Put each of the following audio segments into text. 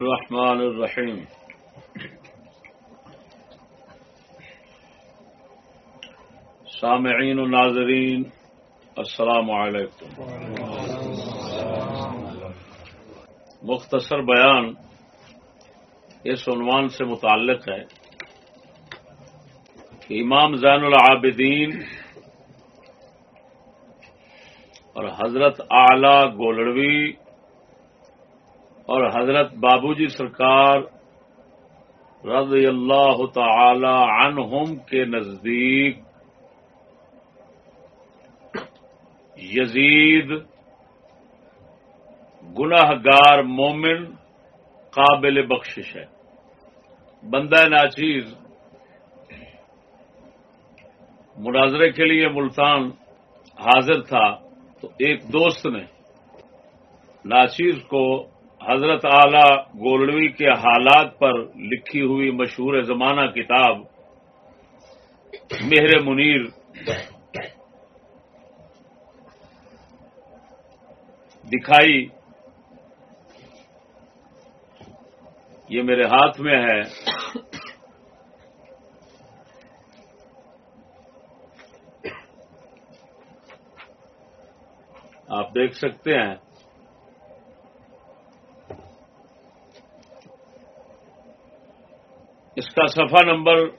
الرحمن الرحیم۔ سامعین و ناظرین، السلام علیکم۔ مختصر بیان اس عنوان سے متعلق ہے کہ امام زین العابدین اور حضرت اعلی گولڑوی اور حضرت بابو جی سرکار رضی اللہ تعالی عنہم کے نزدیک یزید گناہ گار مومن قابل بخشش ہے۔ بندہ ناچیز، مناظرے کے لیے ملتان حاضر تھا تو ایک دوست نے ناچیز کو حضرت اعلی گولڑوی کے حالات پر لکھی ہوئی مشہور زمانہ کتاب مہر منیر دکھائی یہ میرے ہاتھ میں ہے۔ آپ دیکھ سکتے ہیں۔ اس کا صفحہ نمبر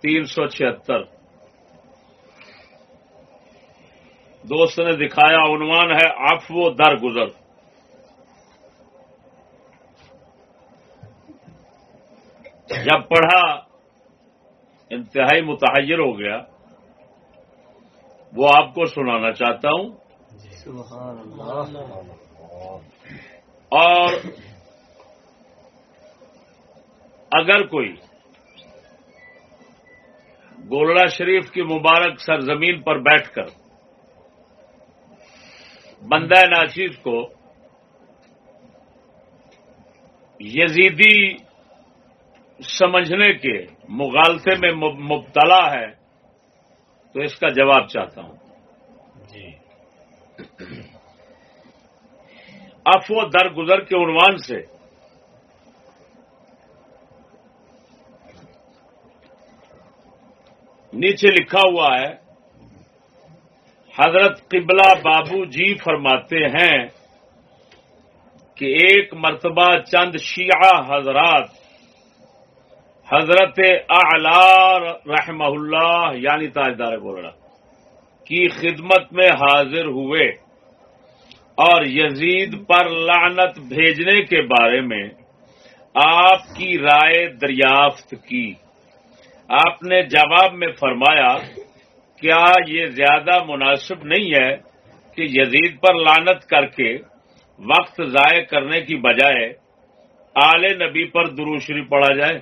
تین سو چھہتر۔ دوست نے دکھایا عنوان ہے آف و در گزر جب پڑھا انتہائی متحیر ہو گیا۔ وہ آپ کو سنانا چاہتا ہوں۔ اور اگر کوئی گولڑا شریف کی مبارک سرزمین پر بیٹھ کر بندہ ناچیز کو یزیدی سمجھنے کے مغالطے میں مبتلا ہے تو اس کا جواب چاہتا ہوں۔ جی۔ افو درگزر کے عنوان سے نیچے لکھا ہوا ہے، حضرت قبلہ بابو جی فرماتے ہیں کہ ایک مرتبہ چند شیعہ حضرات حضرت اعلی رحمہ اللہ یعنی تاجدار گولڑا کی خدمت میں حاضر ہوئے اور یزید پر لعنت بھیجنے کے بارے میں آپ کی رائے دریافت کی۔ آپ نے جواب میں فرمایا کیا یہ زیادہ مناسب نہیں ہے کہ یزید پر لانت کر کے وقت ضائع کرنے کی بجائے آل نبی پر دروشری پڑا جائے؟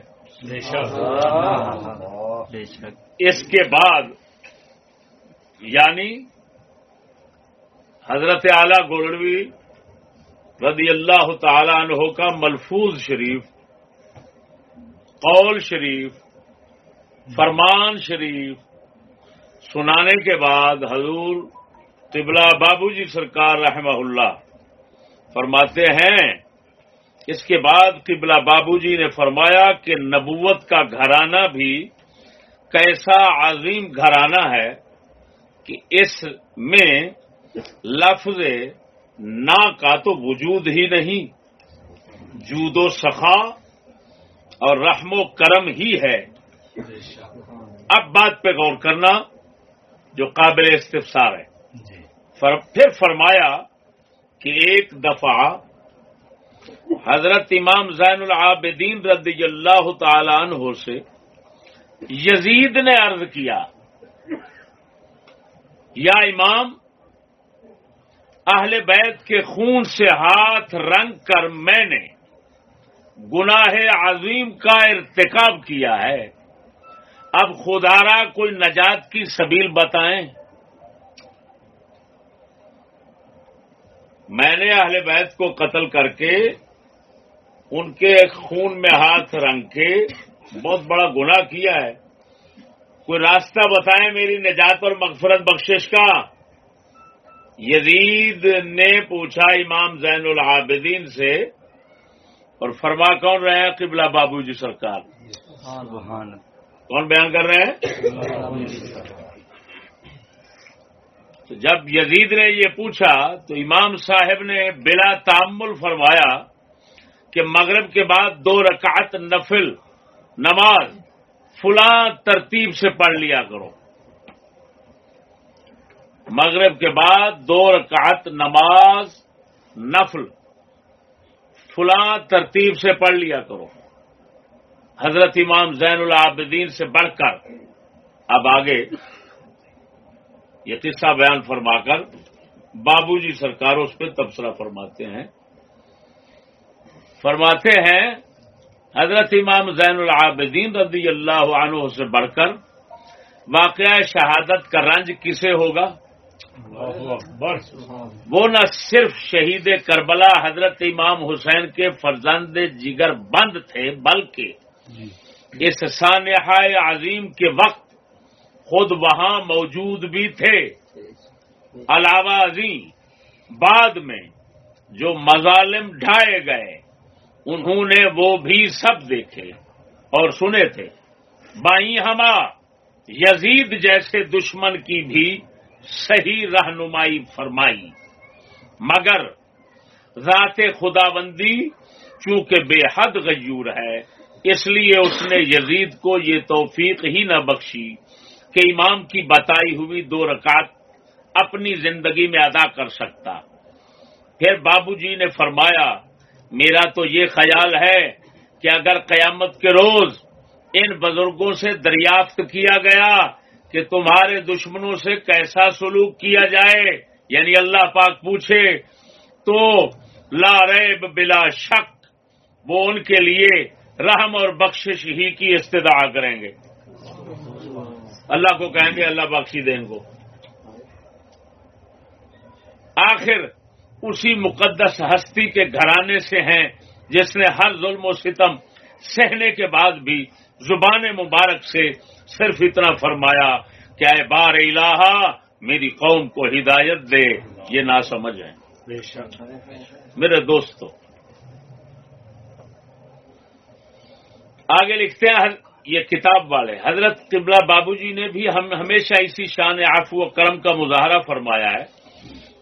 اس کے بعد یعنی حضرت اعلی گولڑوی رضی اللہ تعالی عنہ کا ملفوظ شریف قول شریف فرمان شریف سنانے کے بعد حضور طبلہ بابو جی سرکار رحمہ اللہ فرماتے ہیں، اس کے بعد قبلہ بابو جی نے فرمایا کہ نبوت کا گھرانہ بھی کیسا عظیم گھرانہ ہے کہ اس میں لفظ نا کا تو وجود ہی نہیں، جود و سخا اور رحم و کرم ہی ہے۔ اب بات پہ غور کرنا جو قابل استفسار ہے جی۔ پھر فرمایا کہ ایک دفعہ حضرت امام زین العابدین رضی اللہ تعالی عنہ سے یزید نے عرض کیا یا امام اہل بیت کے خون سے ہاتھ رنگ کر میں نے گناہ عظیم کا ارتکاب کیا ہے اب خدارا کوئی نجات کی سبیل بتائیں۔ میں نے اہل بیت کو قتل کر کے ان کے خون میں ہاتھ رنگ کے بہت بڑا گناہ کیا ہے۔ کوئی راستہ بتائیں میری نجات اور مغفرت بخشش کا؟ یزید نے پوچھا امام زین العابدین سے اور فرما کون رہے ہیں قبلہ بابو جی سرکار۔ کون بیان کر رہے ہیں تو جب یزید نے یہ پوچھا تو امام صاحب نے بلا تعمل فرمایا کہ مغرب کے بعد دو رکعت نفل، نماز فلاں ترتیب سے پڑھ لیا کرو۔ مغرب کے بعد دو رکعت نماز نفل، فلاں ترتیب سے پڑھ لیا کرو۔ حضرت امام زین العابدین سے بڑھ کر اب آگے یہ قصہ بیان فرما کر بابو جی سرکار اس پہ تبصرہ فرماتے ہیں فرماتے ہیں حضرت امام زین العابدین رضی اللہ عنہ سے بڑھ کر واقعہ شہادت کا رنج کسے ہوگا وہ نہ صرف شہید کربلا حضرت امام حسین کے فرزند جگر بند تھے بلکہ۔ جی۔ اس سانحہ عظیم کے وقت خود وہاں موجود بھی تھے۔ علاوہ عظیم بعد میں جو مظالم ڈھائے گئے، انہوں نے وہ بھی سب دیکھے اور سنے تھے۔ بائی ہما یزید جیسے دشمن کی بھی صحیح رہنمائی فرمائی، مگر ذات خدا بندی چونکہ بے حد غیور ہے اس لیے اس نے یزید کو یہ توفیق ہی نہ بخشی کہ امام کی بتائی ہوئی دو رکعت اپنی زندگی میں ادا کر سکتا۔ پھر بابو جی نے فرمایا، میرا تو یہ خیال ہے کہ اگر قیامت کے روز ان بزرگوں سے دریافت کیا گیا کہ تمہارے دشمنوں سے کیسا سلوک کیا جائے یعنی اللہ پاک پوچھے، تو لا ریب بلا شک وہ ان کے لیے رحم اور بخشش ہی کی استدعا کریں گے۔ اللہ کو کہیں گے اللہ بخشی دیں کو آخر اسی مقدس ہستی کے گھرانے سے ہیں جس نے ہر ظلم و ستم سہنے کے بعد بھی زبان مبارک سے صرف اتنا فرمایا کہ اے بار الہ میری قوم کو ہدایت دے یہ نہ سمجھ ہے میرے دوستوں آگے لکھتے ہیں، یہ کتاب والے۔ حضرت قبلہ بابو جی نے بھی ہم ہمیشہ اسی شان آفو و کرم کا مظاہرہ فرمایا ہے۔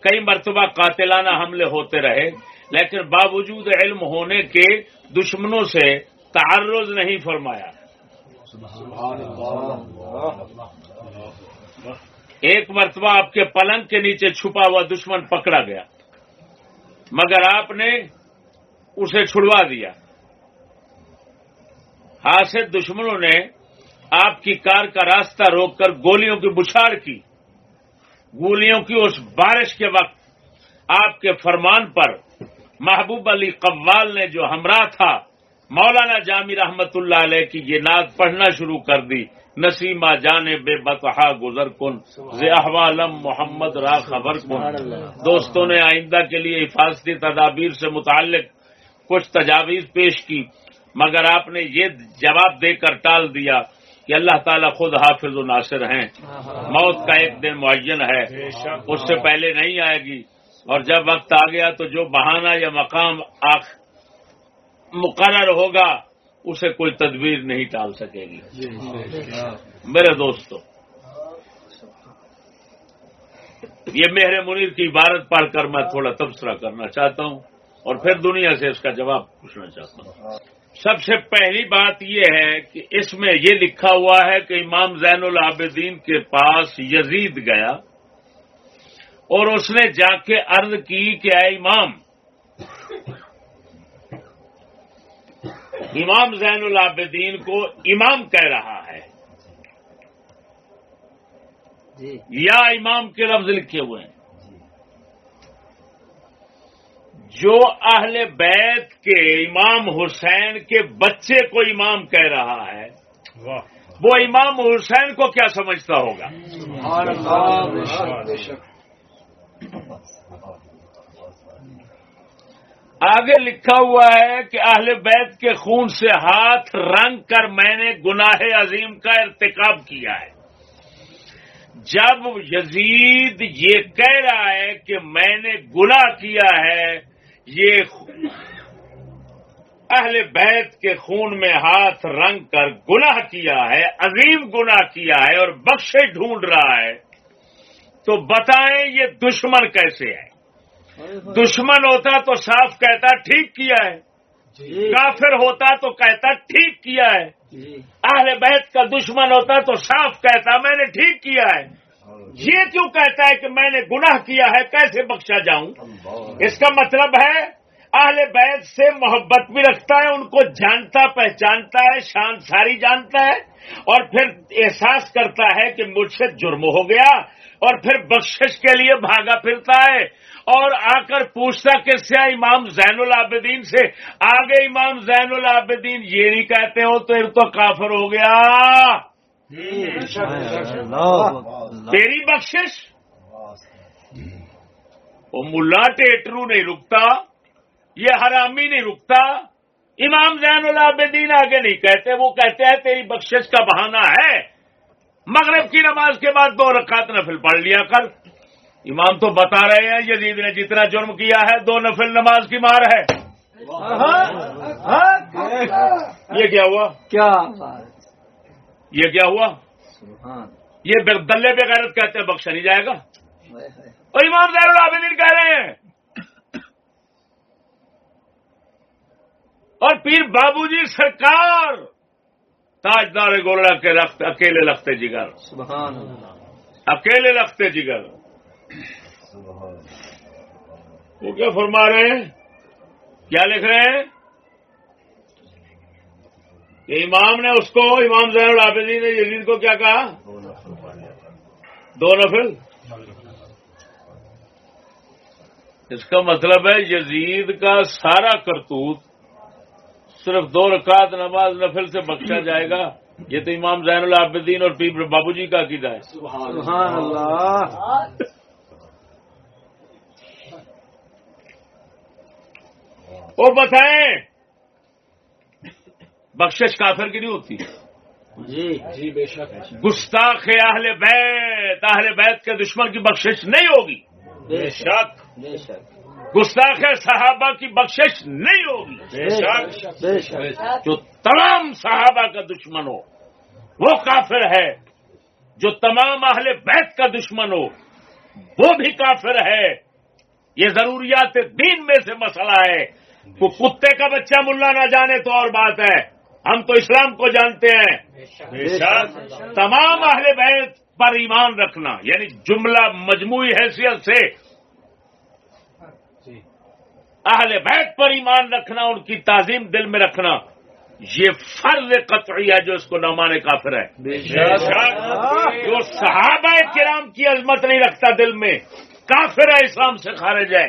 کئی مرتبہ قاتلانہ حملے ہوتے رہے، لیکن باوجود علم ہونے کے دشمنوں سے تعرض نہیں فرمایا۔ ایک مرتبہ آپ کے پلنگ کے نیچے چھپا ہوا دشمن پکڑا گیا، مگر آپ نے اسے چھڑوا دیا۔ حاصل دشمنوں نے آپ کی کار کا راستہ روک کر گولیوں کی بچھاڑ کی۔ گولیوں کی اس بارش کے وقت آپ کے فرمان پر محبوب علی قوال نے جو ہمراہ تھا، مولانا جامی رحمت اللہ علیہ کی یہ نعت پڑھنا شروع کر دی۔ نسیمہ جانے بے بتہا گزر کن احوالم محمد را خبر کن۔ دوستوں نے آئندہ کے لیے حفاظتی تدابیر سے متعلق کچھ تجاویز پیش کی۔ مگر آپ نے یہ جواب دے کر ٹال دیا کہ اللہ تعالیٰ خود حافظ و ناصر ہیں۔ موت کا ایک دن معین ہے۔ اس سے پہلے نہیں آئے گی۔ اور جب وقت آ گیا تو جو بہانہ یا مقام آخ مقرر ہوگا، اسے کوئی تدبیر نہیں ٹال سکے گی۔ میرے دوستو، یہ میرے منیر کی عبارت پڑھ کر میں تھوڑا تبصرہ کرنا چاہتا ہوں اور پھر دنیا سے اس کا جواب پوچھنا چاہتا ہوں۔ سب سے پہلی بات یہ ہے کہ اس میں یہ لکھا ہوا ہے کہ امام زین العابدین کے پاس یزید گیا اور اس نے جا کے عرض کی کہ اے امام امام زین العابدین کو امام کہہ رہا ہے جی۔ یا امام کے لفظ لکھے ہوئے ہیں جو اہل بیت کے امام حسین کے بچے کو امام کہہ رہا ہے وہ امام حسین کو کیا سمجھتا ہوگا؟ آگے لکھا ہوا ہے کہ اہل بیت کے خون سے ہاتھ رنگ کر میں نے گناہ عظیم کا ارتکاب کیا ہے۔ جب یزید یہ کہہ رہا ہے کہ میں نے گناہ کیا ہے یہ اہل بیت کے خون میں ہاتھ رنگ کر گناہ کیا ہے عظیم گناہ کیا ہے اور بخشے ڈھونڈ رہا ہے تو بتائیں یہ دشمن کیسے ہے دشمن ہوتا تو صاف کہتا ٹھیک کیا ہے جی۔ کافر ہوتا تو کہتا ٹھیک کیا ہے جی۔ اہل بیت کا دشمن ہوتا تو صاف کہتا میں نے ٹھیک کیا ہے یہ کیوں کہتا ہے کہ میں نے گناہ کیا ہے؟ کیسے بخشا جاؤں؟ اس کا مطلب ہے اہل بیت سے محبت بھی رکھتا ہے ان کو جانتا پہچانتا ہے شان ساری جانتا ہے اور پھر احساس کرتا ہے کہ مجھ سے جرم ہو گیا اور پھر بخشش کے لیے بھاگا پھرتا ہے۔ اور آ کر پوچھتا کس سے امام زین العابدین سے؟ آگے امام زین العابدین یہ نہیں کہتے ہو تو تو کافر ہو گیا۔ تیری بخشش؟ وہ ملا ٹیٹرو نہیں رکتا یہ حرامی نہیں رکتا امام زین العابدین آگے نہیں کہتے وہ کہتے ہیں تیری بخشش کا بہانہ ہے۔ مغرب کی نماز کے بعد دو رکعت نفل پڑھ لیا کر۔ امام تو بتا رہے ہیں یزید نے جتنا جرم کیا ہے دو نفل نماز کی مار ہے۔ یہ کیا ہوا؟ کیا؟ یہ کیا ہوا؟ یہ دلے بے غیرت کہتے ہیں بخشا نہیں جائے گا۔ اور امام زیر العابدین کہہ رہے ہیں۔ اور پیر بابو جی سرکار تاجدار گولڑا کے رخت اکیلے لگتے جگر۔ اکیلے لگتے جگر۔ وہ کیا فرما رہے ہیں؟ کیا لکھ رہے ہیں؟ امام نے اس کو امام زین العابدین نے یزید کو کیا کہا؟ دو نفل اس کا مطلب ہے یزید کا سارا کرتوت صرف دو رکعت نماز نفل سے بخشا جائے گا۔ یہ تو امام زین العابدین اور پیر بابو جی کا عقیدہ ہے۔ سبحان اللہ۔ وہ بتائیں بخشش کافر کی نہیں ہوتی۔ جی۔ جی بے شک۔ گستاخ اہل بیت اہل بیت کے دشمن کی بخشش نہیں ہوگی۔ بے شک۔ بے شک۔ گستاخ صحابہ کی بخشش نہیں ہوگی۔ بے شک۔ جو تمام صحابہ کا دشمن ہو وہ کافر ہے۔ جو تمام اہل بیت کا دشمن ہو وہ بھی کافر ہے۔ یہ ضروریات دین میں سے مسئلہ ہے۔ وہ کتے کا بچہ ملا نہ جانے تو اور بات ہے۔ ہم تو اسلام کو جانتے ہیں۔ تمام اہل بیت پر ایمان رکھنا یعنی جملہ مجموعی حیثیت سے۔ اہل بیت پر ایمان رکھنا ان کی تعظیم دل میں رکھنا یہ فرض قطعی ہے جو اس کو نعمان کافر ہے۔ جو صحابہ کرام کی عظمت نہیں رکھتا دل میں کافر ہے اسلام سے خارج ہے۔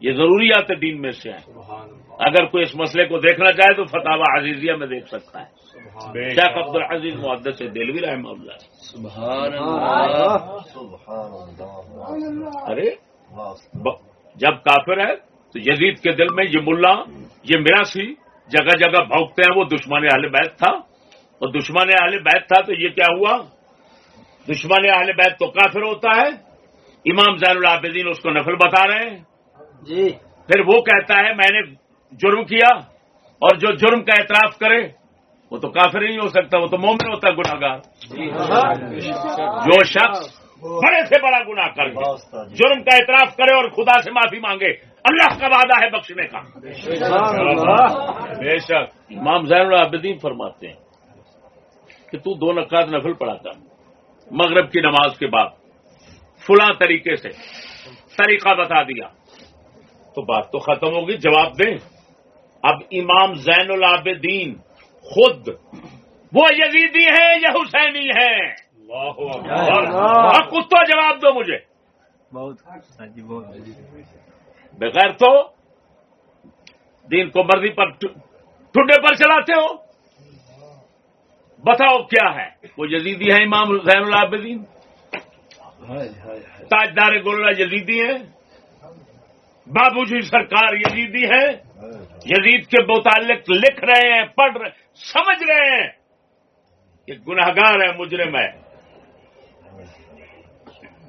یہ ضروریات دین میں سے ہیں۔ اگر کوئی اس مسئلے کو دیکھنا چاہے تو فتح عزیزیہ میں دیکھ سکتا ہے۔ شیخ عبد العزیز محدث سے دلوی رحم اللہ۔ ارے جب کافر ہے تو یزید کے دل میں یہ ملا یہ میراسی جگہ جگہ بھوکتے ہیں وہ دشمن اہل بیت تھا۔ اور دشمن اہل بیت تھا تو یہ کیا ہوا؟ دشمن اہل بیت تو کافر ہوتا ہے۔ امام زین العابدین اس کو نفل بتا رہے ہیں۔ جی۔ پھر وہ کہتا ہے میں نے جرم کیا اور جو جرم کا اعتراف کرے، وہ تو کافر نہیں ہو سکتا، وہ تو مومن ہوتا ہے گناہ گار جو شخص بڑے سے بڑا گناہ کر جرم کا اعتراف کرے اور خدا سے معافی مانگے، اللہ کا وعدہ ہے بخشنے کا۔ بے شک۔ امام زین العابدین فرماتے ہیں کہ تو دو نقاد نفل پڑھا تھا مغرب کی نماز کے بعد فلاں طریقے سے طریقہ بتا دیا، تو بات تو ختم ہوگی، جواب دیں۔ اب امام زین العابدین خود وہ یزیدی ہیں یا حسینی ہیں؟ کتا جواب دو مجھے۔ بغیر تو دین کو مرضی پر ٹھڈے پر چلاتے ہو۔ بتاؤ کیا ہے؟ وہ یزیدی ہے امام زین العابدین؟ تاجدار گولڈا یزیدی ہیں؟ بابو جی سرکار یزیدی ہے یزید کے متعلق لکھ رہے ہیں پڑھ رہے سمجھ رہے ہیں کہ گناہگار ہے مجرم ہے۔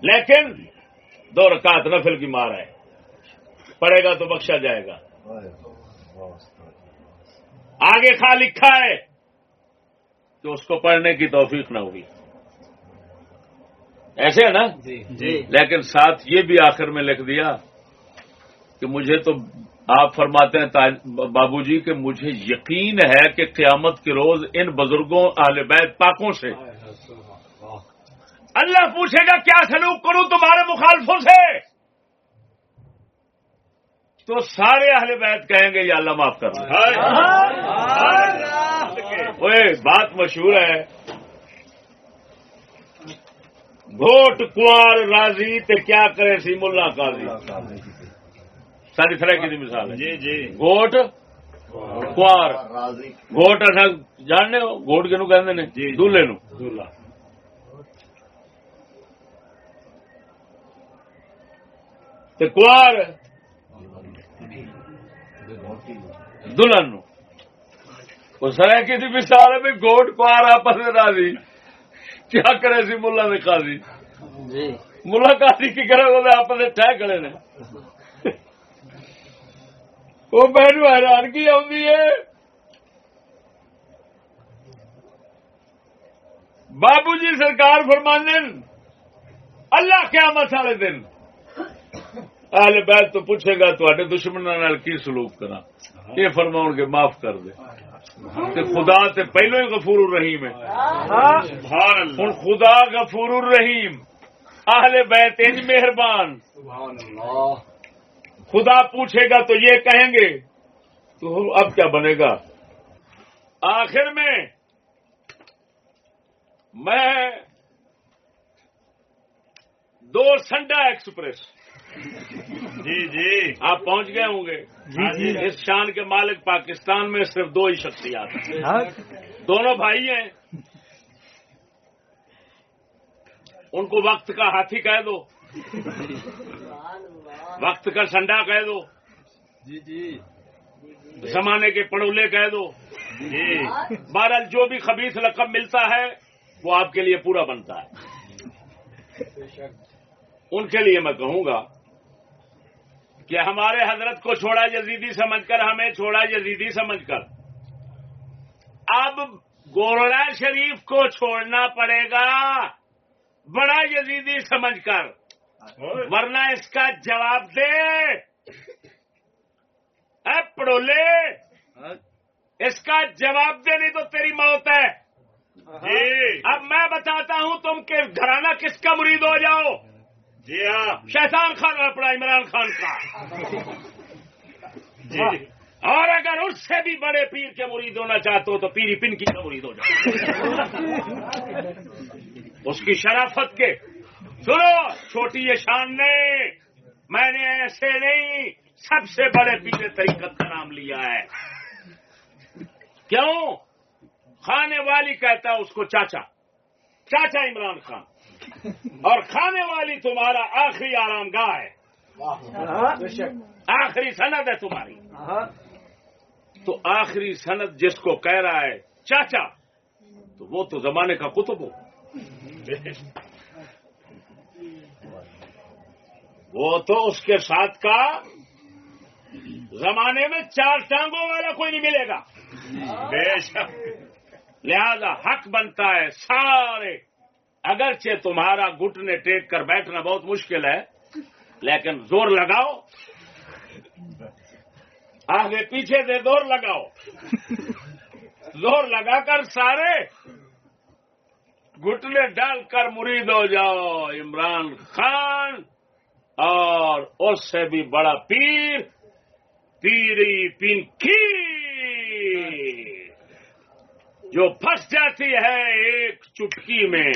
لیکن دو رکعت نفل کی مار ہے۔ پڑے گا تو بخشا جائے گا۔ آگے کھا لکھا ہے کہ اس کو پڑھنے کی توفیق نہ ہوئی۔ ایسے ہے نا؟ جی۔ لیکن ساتھ یہ بھی آخر میں لکھ دیا کہ مجھے تو آپ فرماتے ہیں بابو جی کہ مجھے یقین ہے کہ قیامت کے روز ان بزرگوں اہل بیت پاکوں سے اللہ پوچھے گا کیا سلوک کروں تمہارے مخالفوں سے؟ تو سارے اہل بیت کہیں گے یا اللہ معاف کر بات مشہور ہے۔ گھوٹ کار راضی تے کیا کرے سی ملا قاضی۔ ساری طرح کی مثال ہے۔ جی جی۔ گوٹ کار گوٹ اچھا جاننے ہو گوٹ کے نو کہ جی دلہے نو۔ کار دلہن نو۔ سر کسی مثال ہے بھی گوٹ کار آپس میں راضی۔ کیا کرے سی ملا نے قاضی جی۔ ملا قاضی کی کرے وہ آپس میں ٹہ کھڑے نے۔ وہ مینو حیرانگی آتی ہے۔ بابو جی سرکار فرمانے اللہ کیا مسالے دن۔ اہل بیت تو پوچھے گا تے دشمنوں کی سلوک کرا یہ فرماؤ گے معاف کر دے۔ تے خدا تے پہلو ہی غفور الرحیم ہے۔ ہوں خدا غفور الرحیم۔ اہل بیت انج مہربان۔ خدا پوچھے گا تو یہ کہیں گے تو اب کیا بنے گا؟ آخر میں میں دو سنڈا ایکسپریس جی جی۔ آپ پہنچ گئے ہوں گے۔ جی جی۔ اس شان کے مالک پاکستان میں صرف دو ہی شخصیات ہیں۔ ہاں۔ دونوں بھائی ہیں۔ ان کو وقت کا ہاتھی کہہ دو۔ وقت کا سنڈا کہہ دو۔ جی جی۔ زمانے کے پڑولے کہہ دو۔ جی۔ بہرحال جو بھی خبیص رقم ملتا ہے وہ آپ کے لیے پورا بنتا ہے۔ ان کے لیے میں کہوں گا کہ ہمارے حضرت کو چھوڑا یزیدی سمجھ کر ہمیں چھوڑا یزیدی سمجھ کر۔ اب گورا شریف کو چھوڑنا پڑے گا۔ بڑا یزیدی سمجھ کر۔ ورنہ اس کا جواب دے۔ اے پڑولے اس کا جواب دے نہیں تو تیری موت ہے۔ جی۔ اب میں بتاتا ہوں تم کے گھرانہ کس کا مرید ہو جاؤ۔ جی ہاں۔ شیطان خان اپنا عمران خان کا۔ جی۔ اور اگر اس سے بھی بڑے پیر کے مرید ہونا چاہتے ہو تو پیری پنکی کا مرید ہو جاؤ۔ اس کی شرافت کے سنو، چھوٹی یہ شان نے میں نے ایسے نہیں، سب سے بڑے پیر طریقت کا نام لیا ہے۔ کیوں؟ کھانے والی کہتا ہے اس کو چاچا چاچا عمران خان۔ اور کھانے والی تمہارا آخری آرام گاہ ہے۔ آخری سند ہے تمہاری۔ تو آخری سند جس کو کہہ رہا ہے، چاچا، تو وہ تو زمانے کا کتب ہو۔ وہ تو اس کے ساتھ کا زمانے میں چار ٹانگوں والا کوئی نہیں ملے گا۔ بے شک۔ لہذا حق بنتا ہے سارے۔ اگرچہ تمہارا گھٹنے ٹیک کر بیٹھنا بہت مشکل ہے، لیکن زور لگاؤ۔ آگے پیچھے سے زور لگاؤ۔ زور لگا کر سارے گھٹنے ڈال کر مرید ہو جاؤ۔ عمران خان۔ اور اس سے بھی بڑا پیر پیری پنکھی۔ جو پھنس جاتی ہے ایک چٹکی میں۔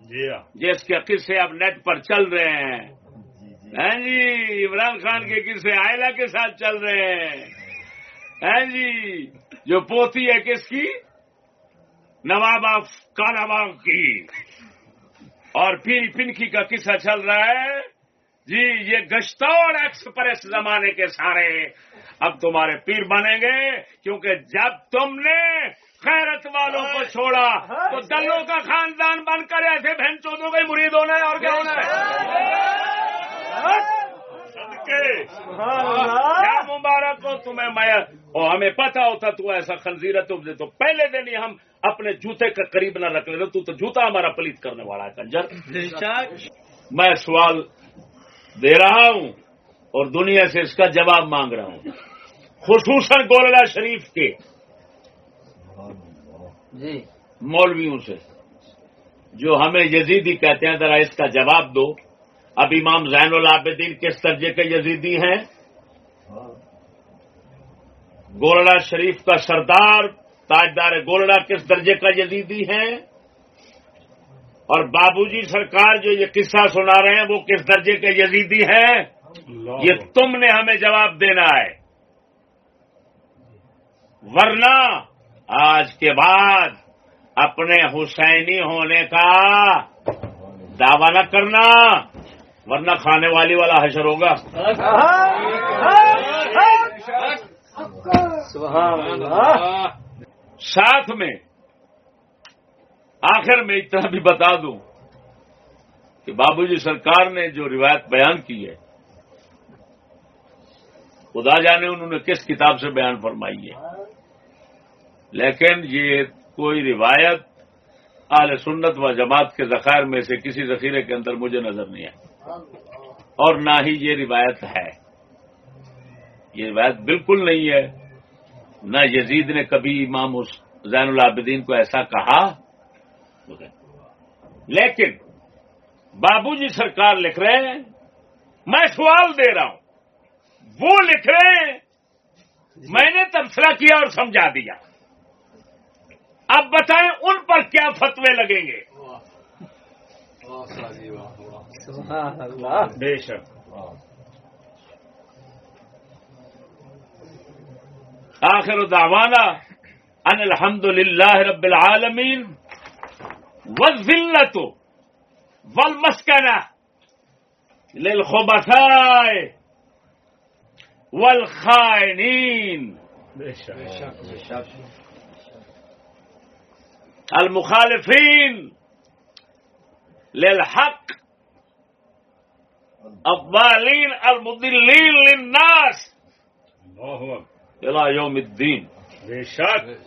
جی ہاں۔ جس کے قصے اب نیٹ پر چل رہے ہیں۔ ہاں جی عمران خان کے قصے آئلہ کے ساتھ چل رہے ہیں۔ ہاں جی جو پوتی ہے کس کی؟ نواب کالا باغ کی۔ اور پھر پنکی کا قصہ چل رہا ہے۔ جی یہ گشتور ایکسپریس زمانے کے سارے اب تمہارے پیر بنیں گے، کیونکہ جب تم نے خیرت والوں کو چھوڑا، تو دلوں کا خاندان بن کر ایسے بہن چودوں کے ہی مرید ہونا ہے اور کیا ہونا ہے کے۔ کیا مبارک ہو تمہیں میں اور ہمیں پتا ہوتا تو ایسا خنزیر ہے تو پہلے دن ہی ہم اپنے جوتے کے قریب نہ رکھ لیتے تو تو جوتا ہمارا پلیت کرنے والا ہے کنجر۔ میں سوال دے رہا ہوں اور دنیا سے اس کا جواب مانگ رہا ہوں۔ خصوصاً گولڈا شریف کے۔ جی۔ مولویوں سے۔ جو ہمیں یزیدی کہتے ہیں ذرا اس کا جواب دو۔ اب امام زین العابدین کس درجے کے یزیدی ہیں؟ گولڑا شریف کا سردار تاجدار گولڑا کس درجے کا یزیدی ہیں؟ اور بابو جی سرکار جو یہ قصہ سنا رہے ہیں وہ کس درجے کے یزیدی ہیں؟ یہ تم نے ہمیں جواب دینا ہے۔ ورنہ آج کے بعد اپنے حسینی ہونے کا دعوی نہ کرنا۔ ورنہ کھانے والی والا حشر ہوگا۔ ساتھ میں آخر میں اتنا بھی بتا دوں کہ بابو جی سرکار نے جو روایت بیان کی ہے، خدا جانے انہوں نے کس کتاب سے بیان فرمائی ہے۔ لیکن یہ کوئی روایت اعلی سنت و جماعت کے ذخائر میں سے کسی ذخیرے کے اندر مجھے نظر نہیں ہے اور نہ ہی یہ روایت ہے۔ یہ روایت بالکل نہیں ہے۔ نہ یزید نے کبھی امام زین العابدین کو ایسا کہا۔ لیکن بابو جی سرکار لکھ رہے ہیں۔ میں سوال دے رہا ہوں۔ وہ لکھ رہے ہیں۔ میں نے تبصرہ کیا اور سمجھا دیا۔ اب بتائیں ان پر کیا فتوے لگیں گے؟ سبحان الله بيشك آخر دعوانا أن الحمد لله رب العالمين والذلة والمسكنة للخبثاء والخائنين. المخالفين للحق الضالين المضلين للناس. الله إلى يوم الدين. بشك